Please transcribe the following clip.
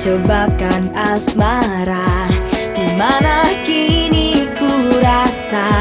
Jebakan asmara Di mana kini ku rasa.